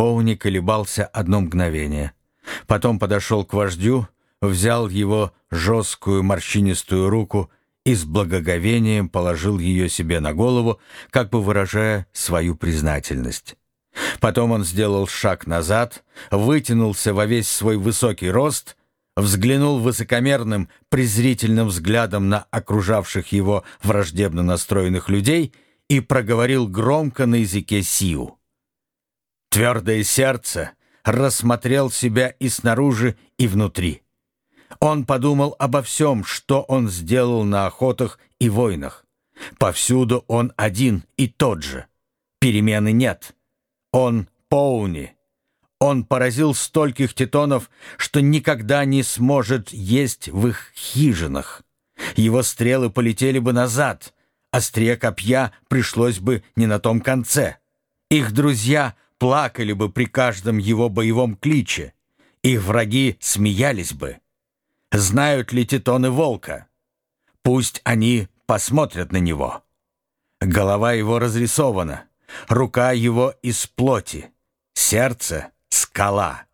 Поуни колебался одно мгновение. Потом подошел к вождю, взял его жесткую морщинистую руку и с благоговением положил ее себе на голову, как бы выражая свою признательность. Потом он сделал шаг назад, вытянулся во весь свой высокий рост, взглянул высокомерным, презрительным взглядом на окружавших его враждебно настроенных людей и проговорил громко на языке Сиу. Твердое сердце рассмотрел себя и снаружи, и внутри. Он подумал обо всем, что он сделал на охотах и войнах. Повсюду он один и тот же. Перемены нет. Он Поуни. Он поразил стольких титонов, что никогда не сможет есть в их хижинах. Его стрелы полетели бы назад, острие копья пришлось бы не на том конце. Их друзья плакали бы при каждом его боевом кличе. Их враги смеялись бы. Знают ли титоны волка? Пусть они посмотрят на него. Голова его разрисована, рука его из плоти, сердце — скала.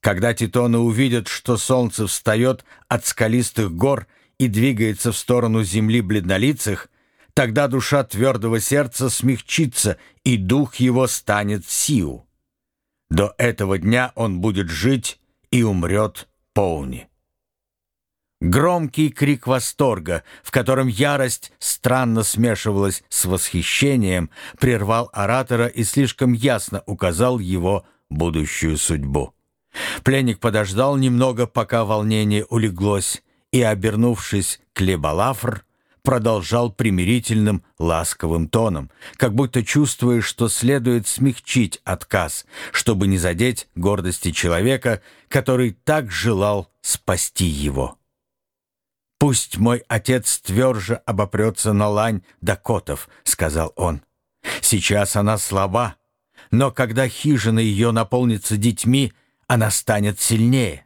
Когда титоны увидят, что солнце встает от скалистых гор и двигается в сторону земли бледнолицых, Тогда душа твердого сердца смягчится, и дух его станет сил. До этого дня он будет жить и умрет полни. Громкий крик восторга, в котором ярость странно смешивалась с восхищением, прервал оратора и слишком ясно указал его будущую судьбу. Пленник подождал немного, пока волнение улеглось, и, обернувшись к Лебалафр, продолжал примирительным, ласковым тоном, как будто чувствуя, что следует смягчить отказ, чтобы не задеть гордости человека, который так желал спасти его. «Пусть мой отец тверже обопрется на лань Дакотов», — сказал он. «Сейчас она слаба, но когда хижина ее наполнится детьми, она станет сильнее.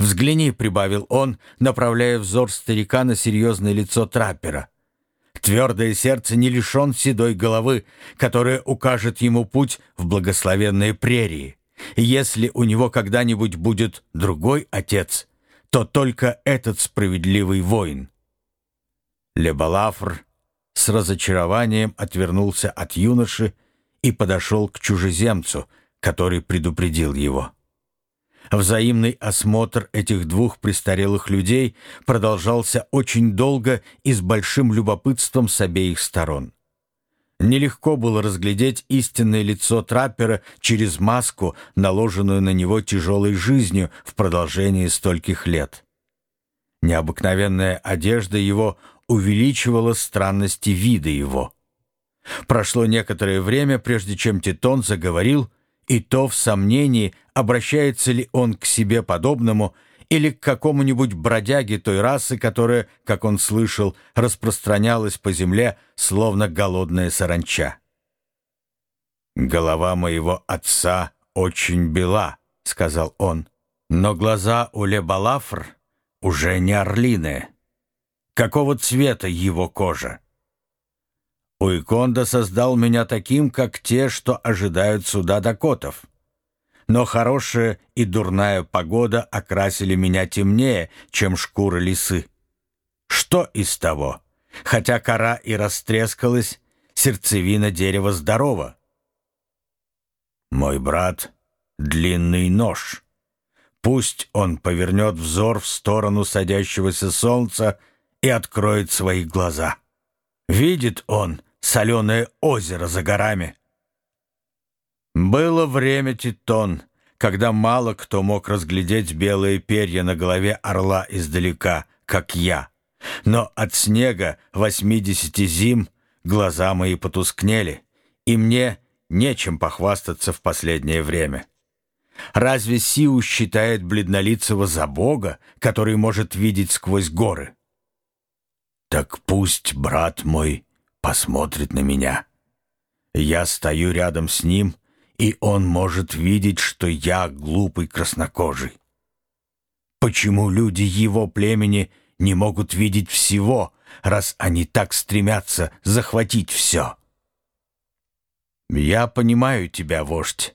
«Взгляни», — прибавил он, направляя взор старика на серьезное лицо траппера. Твердое сердце не лишен седой головы, которая укажет ему путь в благословенные прерии. Если у него когда-нибудь будет другой отец, то только этот справедливый воин. Лебалафр с разочарованием отвернулся от юноши и подошел к чужеземцу, который предупредил его. Взаимный осмотр этих двух престарелых людей продолжался очень долго и с большим любопытством с обеих сторон. Нелегко было разглядеть истинное лицо траппера через маску, наложенную на него тяжелой жизнью в продолжении стольких лет. Необыкновенная одежда его увеличивала странности вида его. Прошло некоторое время, прежде чем Титон заговорил — и то в сомнении, обращается ли он к себе подобному или к какому-нибудь бродяге той расы, которая, как он слышал, распространялась по земле, словно голодная саранча. «Голова моего отца очень бела», — сказал он, «но глаза у Лебалафр уже не орлиные. Какого цвета его кожа?» Уиконда создал меня таким, как те, что ожидают суда дакотов. Но хорошая и дурная погода окрасили меня темнее, чем шкура лисы. Что из того? Хотя кора и растрескалась, сердцевина дерева здорова. Мой брат — длинный нож. Пусть он повернет взор в сторону садящегося солнца и откроет свои глаза. Видит он — соленое озеро за горами. Было время, Титон, когда мало кто мог разглядеть белые перья на голове орла издалека, как я. Но от снега восьмидесяти зим глаза мои потускнели, и мне нечем похвастаться в последнее время. Разве Сиу считает бледнолицего за Бога, который может видеть сквозь горы? Так пусть, брат мой, посмотрит на меня. Я стою рядом с ним, и он может видеть, что я глупый краснокожий. Почему люди его племени не могут видеть всего, раз они так стремятся захватить все? Я понимаю тебя, вождь,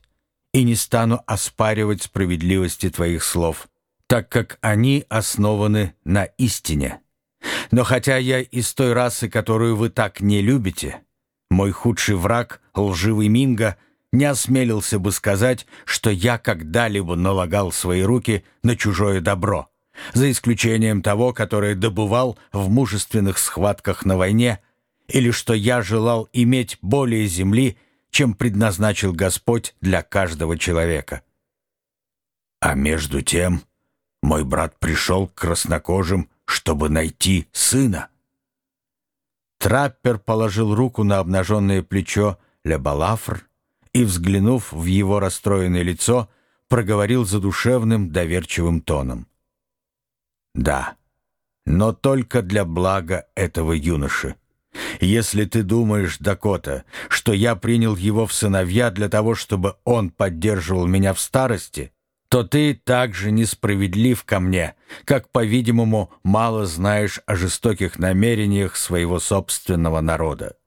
и не стану оспаривать справедливости твоих слов, так как они основаны на истине. Но хотя я из той расы, которую вы так не любите, мой худший враг, лживый Минго, не осмелился бы сказать, что я когда-либо налагал свои руки на чужое добро, за исключением того, которое добывал в мужественных схватках на войне, или что я желал иметь более земли, чем предназначил Господь для каждого человека. А между тем мой брат пришел к краснокожим, чтобы найти сына. Траппер положил руку на обнаженное плечо Лебалафр и, взглянув в его расстроенное лицо, проговорил задушевным, доверчивым тоном. «Да, но только для блага этого юноши. Если ты думаешь, Дакота, что я принял его в сыновья для того, чтобы он поддерживал меня в старости, то ты также несправедлив ко мне, как, по-видимому, мало знаешь о жестоких намерениях своего собственного народа.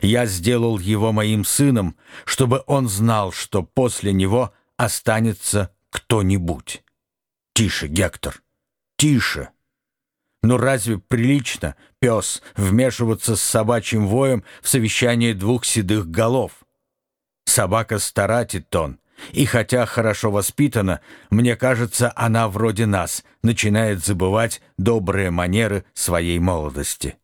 Я сделал его моим сыном, чтобы он знал, что после него останется кто-нибудь. Тише, Гектор, тише. Но разве прилично, пес, вмешиваться с собачьим воем в совещание двух седых голов? Собака стара, Титон, и хотя хорошо воспитана, мне кажется, она вроде нас начинает забывать добрые манеры своей молодости.